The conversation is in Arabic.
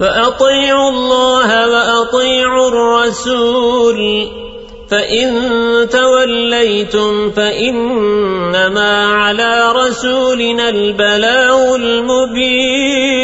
فأطيعوا الله وأطيعوا الرسول فإن توليتم فإنما على رسولنا البلاغ المبين.